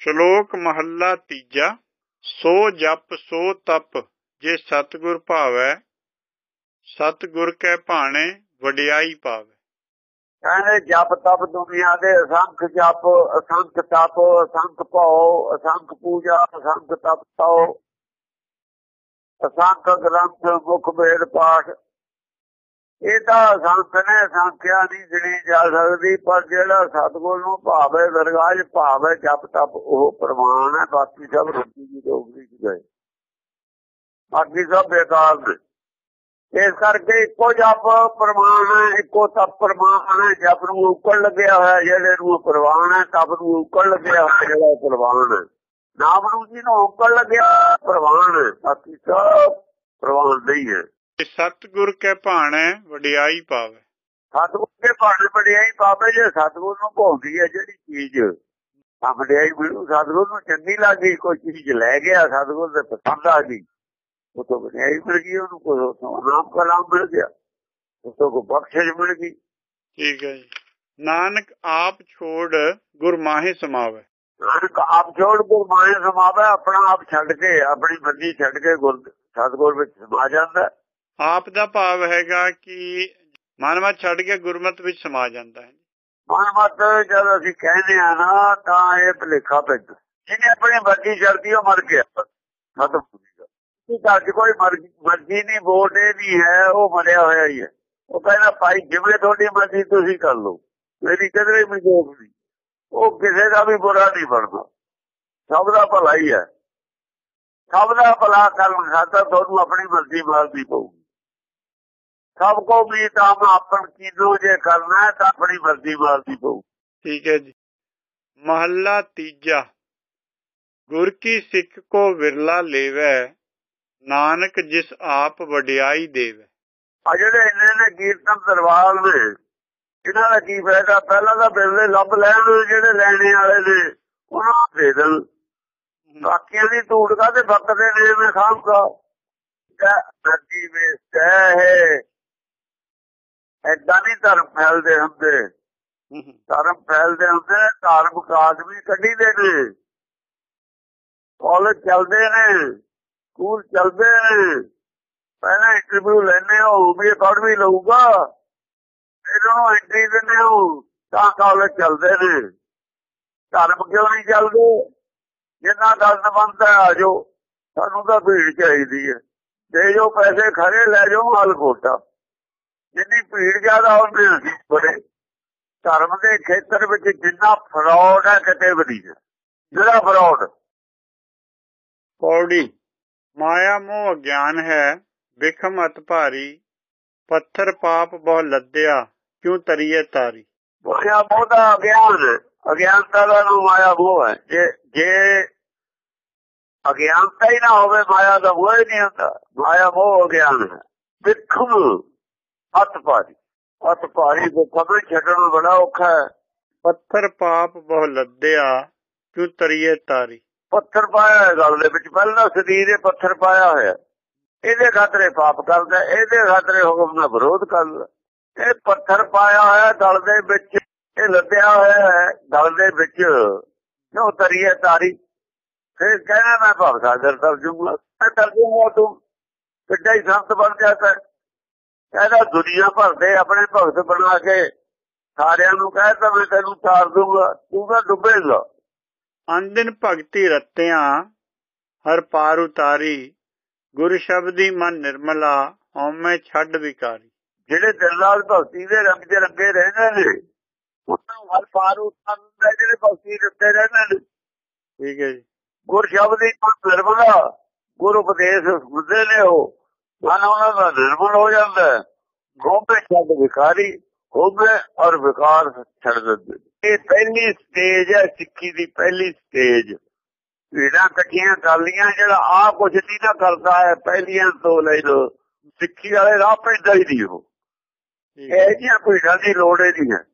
ਸ਼ਲੋਕ ਮਹੱਲਾ ਤੀਜਾ, ਸੋ ਜਪ ਸੋ ਤਪ, ਜੇ ਸਤਿਗੁਰ ਭਾਵੈ, ਸਤਿਗੁਰ ਕੈ ਭਾਣੇ, ਵਡਿਆਈ ਪਾਵੇ। ਕਹਿੰਦੇ ਜਪ ਤਪ ਦੁਨੀਆ ਦੇ ਅਸੰਖ ਜਪ, ਅਸੰਖ ਤਪ, ਅਸੰਖ ਭਉ, ਅਸੰਖ ਪੂਜਾ, ਅਸੰਖ ਤਪ ਤਉ। ਅਸੰਖ ਗ੍ਰੰਥ ਮੁਖ ਵੇਦ ਪਾਠ ਇਹ ਤਾਂ ਅਸੰਖ ਨੇ ਸੰਖਿਆ ਦੀ ਗਿਣੀ ਜਾ ਸਕਦੀ, ਪਰ ਜਿਹੜਾ ਸਤਗੁਰ ਨੂੰ ਭਾਵੇ ਦਰਗਾਹ ਭਾਵੇ ਜਪ ਤਪ, ਉਹ ਪ੍ਰਮਾਣ ਹੈ। ਬਾਕੀ ਸਭ ਰੁੱਤੀ ਦੀ ਡੋਗਰੀ 'ਚ ਗਏ। ਬਾਕੀ ਸਭ ਬੇਕਾਰ ਨੇ। ਇਸ ਕਰਕੇ ਇੱਕੋ ਜਪ ਪ੍ਰਮਾਣ ਹੈ, ਇੱਕੋ ਤਪ ਪ੍ਰਮਾਣ ਹੈ। ਜਪ ਨੂੰ ਉੱਕੜ ਲੱਗਿਆ ਹੋਇਆ, ਜਿਹੜੇ ਨੂੰ ਪ੍ਰਵਾਨ ਹੈ, ਤਪ ਨੂੰ ਉੱਕੜ ਲੱਗਿਆ ਹੋਇਆ, ਜਿਹੜਾ ਪ੍ਰਵਾਨ ਹੈ। ਨਾਮ ਨੂੰ ਜੀ ਨੂੰ ਉੱਕੜ ਲੱਗਿਆ, ਪ੍ਰਵਾਨ ਹੈ। ਬਾਕੀ ਸਭ ਪ੍ਰਵਾਨ ਨਹੀਂ ਹੈ। ਸਤਿਗੁਰ ਕੈ ਭਾਣੇ ਵਡਿਆਈ ਪਾਵੇ। ਸਤਿਗੁਰ ਦੇ ਭਾਣੇ ਵਡਿਆਈ ਪਾਵੇ ਜੇ ਸਤਿਗੁਰ ਨੂੰ ਭੋਗਦੀ ਹੈ ਜਿਹੜੀ ਚੀਜ਼ ਤਾਂ ਵਡਿਆਈ ਸਤਿਗੁਰ ਨੂੰ ਚੰਗੀ ਲੱਗੀ ਕੋਈ ਚੀਜ਼ ਲੈ ਗਿਆ ਸਤਿਗੁਰ ਦੇ ਪਸੰਦ ਆ ਗਈ ਉਹ ਤੋਂ ਵਡਿਆਈ ਮਿਲ ਗਈ ਉਹਨੂੰ ਕੋਈ ਨਾਮ ਕਲਾਮ ਮਿਲ ਗਿਆ ਉਹ ਤੋਂ ਕੋ ਬਖਸ਼ਿਸ਼ ਮਿਲ ਗਈ। ਠੀਕ ਹੈ ਜੀ। ਨਾਨਕ ਆਪ ਛੋੜ ਗੁਰਮਾਹੇ ਸਮਾਵੇ। ਨਾਨਕ ਆਪ ਛੋੜ ਗੁਰਮਾਏ ਸਮਾਵੇ ਆਪਣਾ ਆਪ ਛੱਡ ਕੇ ਆਪਣੀ ਬੰਦੀ ਛੱਡ ਕੇ ਗੁਰ ਸਤਿਗੁਰ ਵਿੱਚ ਸਮਾ ਜਾਂਦਾ। ਆਪ ਦਾ ਭਾਵ ਹੈਗਾ ਕਿ ਮਨਮਤ ਛੱਡ ਕੇ ਗੁਰਮਤ ਵਿੱਚ ਸਮਾ ਜਾਂਦਾ ਹੈ। ਮਨਮਤ ਜਦ ਅਸੀਂ ਕਹਿੰਦੇ ਆ ਨਾ, ਤਾਂ ਇਹ ਭਲੇਖਾ ਪੈਂਦਾ। ਜਿਹਨੇ ਆਪਣੀ ਮਰਜ਼ੀ ਛੱਡਦੀ ਉਹ ਮਰ ਗਿਆ। ਖਤਮ ਕੀ ਘਰ ਕੋਈ ਮਰਜ਼ੀ ਨਹੀਂ, ਵੋਟ ਇਹ ਨਹੀਂ ਹੈ, ਉਹ ਮਰਿਆ ਹੋਇਆ ਹੀ ਹੈ। ਉਹ ਕਹਿੰਦਾ, ਭਾਈ, ਜਿਵੇਂ ਤੁਹਾਡੀ ਮਰਜ਼ੀ, ਤੁਸੀਂ ਕਰ ਲਓ। ਮੇਰੀ ਕਦੇ ਵੀ ਮਜੋਗ ਨਹੀਂ। ਉਹ ਕਿਸੇ ਦਾ ਵੀ ਬੁਰਾ ਨਹੀਂ ਬਣਦਾ। ਸਭ ਦਾ ਭਲਾ ਹੀ ਹੈ। ਸਭ ਦਾ ਭਲਾ ਕਰਨ ਖਾਤਰ ਤੁਹਾਨੂੰ ਆਪਣੀ ਮਰਜ਼ੀ ਮਾਰਦੀ ਪਊਗੀ। ਸਭ ਕੋ ਵੀ ਤਾਂ ਆਪਣ ਚੀਜ਼ੋ ਜੇ ਕਰਨਾ ਹੈ ਤਾਂ ਆਪਣੀ ਮਰਜ਼ੀ ਮਾਰਦੀ ਪਊ। ਠੀਕ ਹੈ ਜੀ। ਮਹੱਲਾ ਤੀਜਾ। ਗੁਰ ਕੀ ਸਿੱਖ ਕੋ ਵਿਰਲਾ ਲੇਵੈ ਨਾਨਕ ਜਿਸ ਆਪ ਵਡਿਆਈ ਦੇਵੇ। ਆ ਜਿਹੜੇ ਇੰਨੇ ਨੇ ਕੀਰਤਨ ਦਰਬਾਰ ਨੇ ਇਹਨਾਂ ਦਾ ਕੀ ਫਾਇਦਾ? ਪਹਿਲਾਂ ਤਾਂ ਬਿਰਲੇ ਲੱਭ ਲੈਣ ਜਿਹੜੇ ਲੈਣੇ ਵਾਲੇ ਨੇ ਉਹਨਾਂ ਨੂੰ ਦੇ ਦੇਣ। ਬਾਕੀਆਂ ਦੀ ਧੂੜ ਕਾ ਤੇ ਬਕਦੇ ਨੇ? ਮੈਂ ਖਾਮ ਕਾ ਨਦੀ ਵਿੱਚ ਹੈ ਧਰਮ ਫੈਲਦੇ ਹੁੰਦੇ। ਧਰਮ ਫੈਲਦੇ ਹੁੰਦੇ ਧਾਰਮਿਕ ਆਦਮੀ ਕੱਢੀ ਦੇ ਨੇ। ਕਾਲਜ ਚੱਲਦੇ ਨੇ ਸਕੂਲ ਚੱਲਦੇ ਨੇ। ਪਹਿਲਾਂ ਇੰਟਰਵਿਊ ਲੈਣੇ ਹੋ ਵੀ ਅਕੈਡਮੀ ਲਊਗਾ। ਫਿਰ ਉਹਨੂੰ ਐਂਟਰੀ ਦਿੰਦੇ ਹੋ ਤਾਂ ਕਾਲਜ ਚੱਲਦੇ ਨੇ। ਧਰਮ ਕਿਉਂ ਨਹੀਂ ਚੱਲਦੇ? ਜਿੰਨਾ ਦਸ ਬੰਦਾ ਆ ਜੋ ਸਾਨੂੰ ਤਾਂ ਭੀੜ ਚਾਹੀਦੀ ਹੈ। ਦੇ ਜੋ ਪੈਸੇ ਖਰੇ ਲੈ ਜਾਓ ਮਾਲ ਖੋਟਾ ਜਿੰਨੀ ਭੀੜ ਜ਼ਿਆਦਾ ਉਹਨੇ ਅਸੀਂ ਬੜੇ। ਧਰਮ ਦੇ ਖੇਤਰ ਵਿੱਚ ਜਿੰਨਾ ਫਰਾਡ ਹੈ ਕਿਤੇ ਵੀ ਨਹੀਂ ਜਿਹੜਾ ਫਰਾਡ ਪੌੜੀ ਮਾਇਆ ਮੋਹ ਅਗਿਆਨ ਹੈ ਵਿਖਮ ਅਤ ਭਾਰੀ ਪੱਥਰ ਪਾਪ ਬਹੁ ਲੱਦਿਆ ਕਿਉਂ ਤਰੀਏ ਤਾਰੀ? ਮਾਇਆ ਮੋਹ ਦਾ ਅਗਿਆਨ ਅਗਿਆਨਤਾ ਦਾ ਨਾਮ ਮਾਇਆ ਮੋਹ ਹੈ। ਜੇ ਜੇ ਅਗਿਆਨਤਾ ਹੀ ਨਾ ਹੋਵੇ ਮਾਇਆ ਦਾ ਹੋਏ ਨਹੀਂ ਹੁੰਦਾ। ਮਾਇਆ ਮੋਹ ਅਗਿਆਨ ਹੈ। ਵਿਖਮ ਅਤ ਭਾਰੀ। ਅਤ ਭਾਰੀ ਦੁੱਖਾਂ ਛੱਡਣ ਬੜਾ ਔਖਾ ਹੈ। ਪੱਥਰ ਪਾਪ ਬਹੁ ਲੱਦਿਆ ਕਿਉਂ ਤਰੀਏ ਤਾਰੀ? ਪੱਥਰ ਪਾਇਆ ਹੈ ਗਲ ਦੇ ਵਿੱਚ। ਪਹਿਲਾਂ ਸਰੀਰ ਦੇ ਪੱਥਰ ਪਾਇਆ ਹੋਇਆ। ਇਹਦੇ ਖਾਤਰੇ ਪਾਪ ਕਰਦਾ ਇਹਦੇ ਖਾਤਰੇ ਹੁਕਮ ਦਾ ਵਿਰੋਧ ਕਰਦਾ। ਇਹ ਪੱਥਰ ਪਾਇਆ ਹੋਇਆ ਗਲ ਦੇ ਵਿੱਚ ਇਹ ਲੱਦਿਆ ਹੋਇਆ ਹੈ ਗਲ ਦੇ ਵਿੱਚ। ਕਿਉਂ ਤਰੀਏ ਤਾਰੀ? ਫਿਰ ਕਹਿਣਾ ਮੈਂ ਭਵ ਸਾਗਰ ਤਰ ਜੂਗਾ ਮੈਂ ਤਰ ਜੂਗਾ ਤੂੰ ਕਿੱਡਾ ਹੀ ਸੰਤ ਬਣ ਜਾਂਦਾ ਕਹਿੰਦਾ ਦੁਨੀਆ ਭਰ ਦੇ ਆਪਣੇ ਭਗਤ ਬਣਾ ਕੇ ਸਾਰਿਆਂ ਨੂੰ ਕਹਿਤਾ ਮੈਂ ਤੈਨੂੰ ਤਾਰ ਦੂੰਗਾ ਤੂੰ ਤਾਂ ਡੁੱਬੇਗਾ। ਅੰਦਿਨ ਭਗਤੀ ਰਤਿਆਂ ਹਰ ਪਾਰ ਉਤਾਰੀ ਗੁਰ ਸ਼ਬਦੀ ਮਨ ਨਿਰਮਲਾ ਹਉਮੈ ਛੱਡ ਵਿਕਾਰੀ। ਜਿਹੜੇ ਦਿਲ ਨਾਲ ਭਗਤੀ ਦੇ ਰੰਗ ਦੇ ਰੰਗੇ ਰਹਿੰਦੇ ਨੇ ਉਹਨਾਂ ਹਰ ਪਾਰ ਉਤਾਰਦੇ ਜਿਹੜੇ ਭਗਤੀ ਰਤੇ ਰਹਿੰਦੇ ਨੇ। ਠੀਕ ਹੈ ਜੀ। ਗੁਰ ਸ਼ਬਦੀ ਮਨ ਨਿਰਮਲਾ ਗੁਰ ਉਪਦੇਸ਼ ਸੁਣਦੇ ਨੇ ਉਹ। ਮਨ ਉਹਨਾਂ ਦਾ ਨਿਰਮਲ ਹੋ ਜਾਂਦਾ ਹੈ। ਗੋਬੇ ਛੱਡ ਵਿਕਾਰੀ ਔਰ ਵਿਕਾਰ ਛੱਡ ਦਿੰਦੇ। ਇਹ ਪਹਿਲੀ ਸਟੇਜ ਹੈ ਸਿੱਖੀ ਦੀ ਪਹਿਲੀ ਸਟੇਜ ਭੀੜਾਂ ਇਕੱਠੀਆਂ ਕਰ ਲੀਆਂ ਜਿਹੜਾ ਆ ਕੁਝ ਨਹੀਂ ਨਾ ਕਰਦਾ ਹੈ ਪਹਿਲੀਆਂ ਤੋਂ ਲੈ ਲੋ ਸਿੱਖੀ ਵਾਲੇ ਰਾਹ ਪੈਂਦਾ ਹੀ ਨਹੀਂ ਉਹ। ਇਹ ਜਿਹੀਆਂ ਭੀੜਾਂ ਦੀ ਲੋੜ ਹੀ ਨਹੀਂ ਹੈ।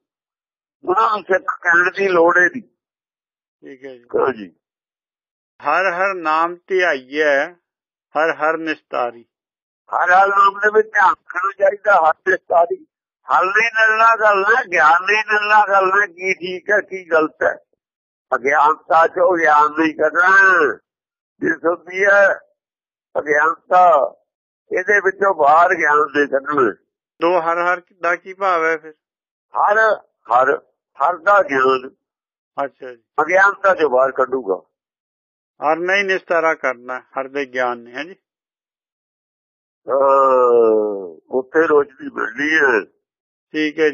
ਉਹਨਾਂ ਨੂੰ ਸਿੱਖ ਕਹਿਣ ਦੀ ਲੋੜ ਹੀ ਨਹੀਂ। ਠੀਕ ਹੈ ਜੀ। ਹਰ ਹਰ ਨਾਮ ਧਿਆਈਐ ਹਰ ਹਰ ਨਿਸਤਾਰੀ। ਹਰ ਹਾਲ ਨਾਮ ਦੇ ਵਿੱਚ ਧਿਆਨ ਰੱਖਣਾ ਚਾਹੀਦਾ ਹਰ ਨਿਸਤਾਰੀ ਹਲ ਨਹੀਂ ਮਿਲਣਾ ਗੱਲ ਨਾ ਗਿਆਨ ਨਹੀਂ ਮਿਲਣਾ ਗੱਲ ਨਾ ਕੀ ਠੀਕ ਹੈ ਕੀ ਗਲਤ ਹੈ। ਅਗਿਆਨਤਾ ਚੋਂ ਗਿਆਨ ਨਹੀਂ ਕੱਢਣਾ ਜਿਸ ਹੁੰਦੀ ਹੈ ਅਗਿਆਨਤਾ ਇਹਦੇ ਵਿੱਚੋਂ ਬਾਹਰ ਗਿਆਨ ਦੇ ਕੱਢਣਾ ਦੋ ਹਰ ਹਰ ਦਾ ਕੀ ਭਾਵ ਹੈ ਫਿਰ? ਹਰ ਹਰ ਹਰ ਦਾ ਗਿਆਨ। ਅੱਛਾ ਜੀ। ਅਗਿਆਨਤਾ ਚੋਂ ਬਾਹਰ ਕੱਢੂਗਾ। ਹਰ ਨਹੀਂ ਨਿਸਤਾਰਾ ਕਰਨਾ ਹਰ ਦੇ ਗਿਆਨ ਨੇ ਹੈ ਜੀ? ਉੱਥੇ ਰੋਸ਼ਨੀ ਮਿਲਣੀ ਹੈ। ਠੀਕ ਹੈ